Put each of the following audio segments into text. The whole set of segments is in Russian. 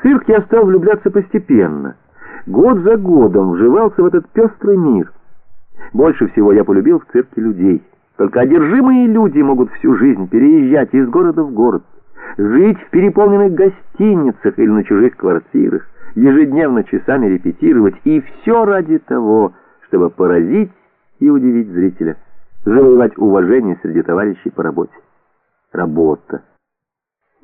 В цирк я стал влюбляться постепенно. Год за годом вживался в этот пестрый мир. Больше всего я полюбил в цирке людей. Только одержимые люди могут всю жизнь переезжать из города в город, жить в переполненных гостиницах или на чужих квартирах, ежедневно часами репетировать, и все ради того, чтобы поразить и удивить зрителя, завоевать уважение среди товарищей по работе. Работа.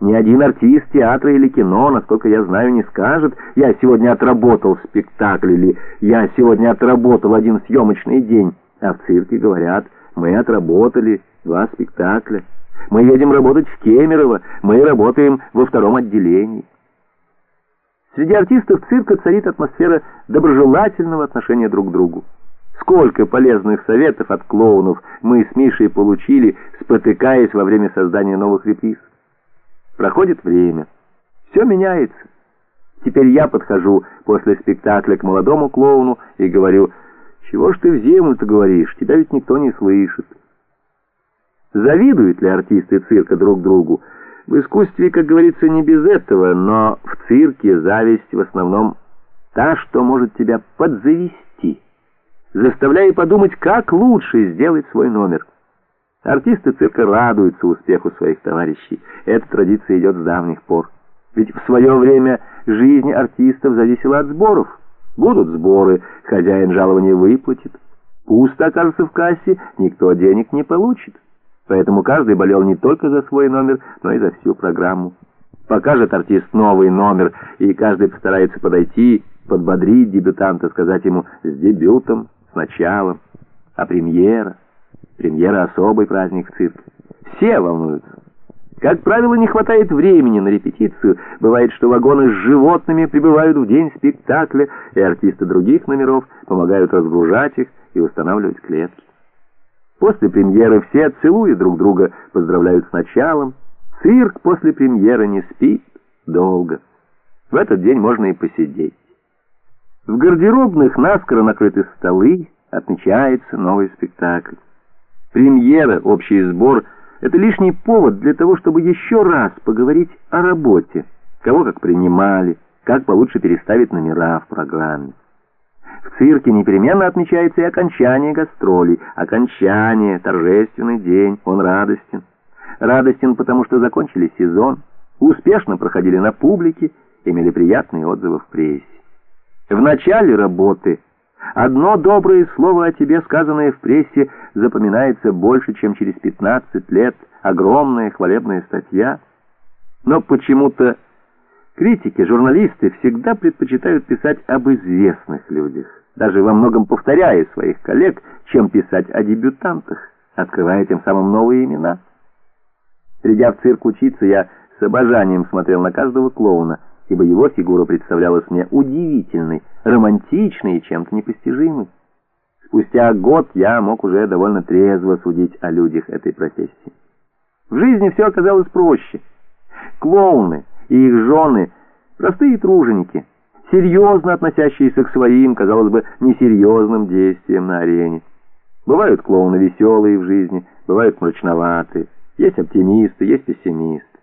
Ни один артист театра или кино, насколько я знаю, не скажет «я сегодня отработал спектакль» или «я сегодня отработал один съемочный день». А в цирке говорят «мы отработали два спектакля». Мы едем работать в Кемерово, мы работаем во втором отделении. Среди артистов цирка царит атмосфера доброжелательного отношения друг к другу. Сколько полезных советов от клоунов мы с Мишей получили, спотыкаясь во время создания новых реприз. Проходит время. Все меняется. Теперь я подхожу после спектакля к молодому клоуну и говорю, «Чего ж ты в землю-то говоришь? Тебя ведь никто не слышит». Завидуют ли артисты цирка друг другу? В искусстве, как говорится, не без этого, но в цирке зависть в основном та, что может тебя подзавести, заставляя подумать, как лучше сделать свой номер. Артисты цирка радуются успеху своих товарищей. Эта традиция идет с давних пор. Ведь в свое время жизнь артистов зависела от сборов. Будут сборы, хозяин жалования выплатит. Пусто окажется в кассе, никто денег не получит. Поэтому каждый болел не только за свой номер, но и за всю программу. Покажет артист новый номер, и каждый постарается подойти, подбодрить дебютанта, сказать ему «с дебютом», «с началом», «а премьера». Премьера — особый праздник в цирке. Все волнуются. Как правило, не хватает времени на репетицию. Бывает, что вагоны с животными прибывают в день спектакля, и артисты других номеров помогают разгружать их и устанавливать клетки. После премьеры все целуют друг друга, поздравляют с началом. Цирк после премьеры не спит долго. В этот день можно и посидеть. В гардеробных наскоро накрыты столы, отмечается новый спектакль. Премьера, общий сбор — это лишний повод для того, чтобы еще раз поговорить о работе, кого как принимали, как получше переставить номера в программе. В цирке непременно отмечается и окончание гастролей. Окончание, торжественный день, он радостен. Радостен, потому что закончили сезон, успешно проходили на публике, имели приятные отзывы в прессе. В начале работы Одно доброе слово о тебе, сказанное в прессе, запоминается больше, чем через 15 лет огромная хвалебная статья. Но почему-то критики, журналисты всегда предпочитают писать об известных людях, даже во многом повторяя своих коллег, чем писать о дебютантах, открывая тем самым новые имена. Придя в цирк учиться, я с обожанием смотрел на каждого клоуна, ибо его фигура представлялась мне удивительной, романтичной и чем-то непостижимой. Спустя год я мог уже довольно трезво судить о людях этой профессии. В жизни все оказалось проще. Клоуны и их жены — простые труженики, серьезно относящиеся к своим, казалось бы, несерьезным действиям на арене. Бывают клоуны веселые в жизни, бывают мрачноватые, есть оптимисты, есть пессимисты.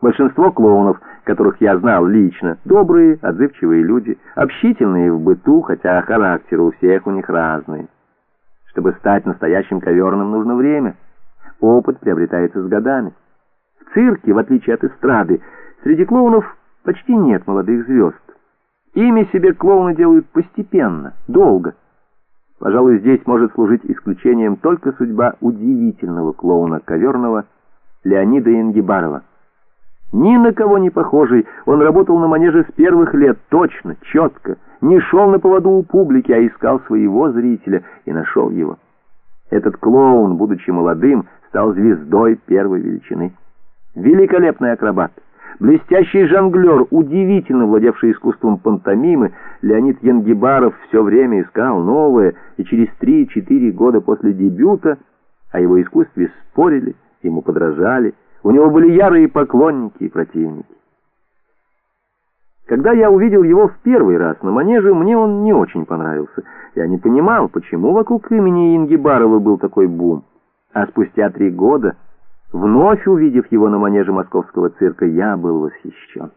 Большинство клоунов, которых я знал лично, добрые, отзывчивые люди, общительные в быту, хотя характеры у всех у них разные. Чтобы стать настоящим коверным, нужно время. Опыт приобретается с годами. В цирке, в отличие от эстрады, среди клоунов почти нет молодых звезд. Ими себе клоуны делают постепенно, долго. Пожалуй, здесь может служить исключением только судьба удивительного клоуна коверного Леонида Ингибарова. Ни на кого не похожий, он работал на манеже с первых лет, точно, четко, не шел на поводу у публики, а искал своего зрителя и нашел его. Этот клоун, будучи молодым, стал звездой первой величины. Великолепный акробат, блестящий жонглер, удивительно владевший искусством пантомимы, Леонид Янгибаров все время искал новое, и через три-четыре года после дебюта о его искусстве спорили, ему подражали, у него были ярые поклонники и противники. Когда я увидел его в первый раз на манеже, мне он не очень понравился. Я не понимал, почему вокруг имени Ингибарова был такой бум. А спустя три года, вновь увидев его на манеже московского цирка, я был восхищен.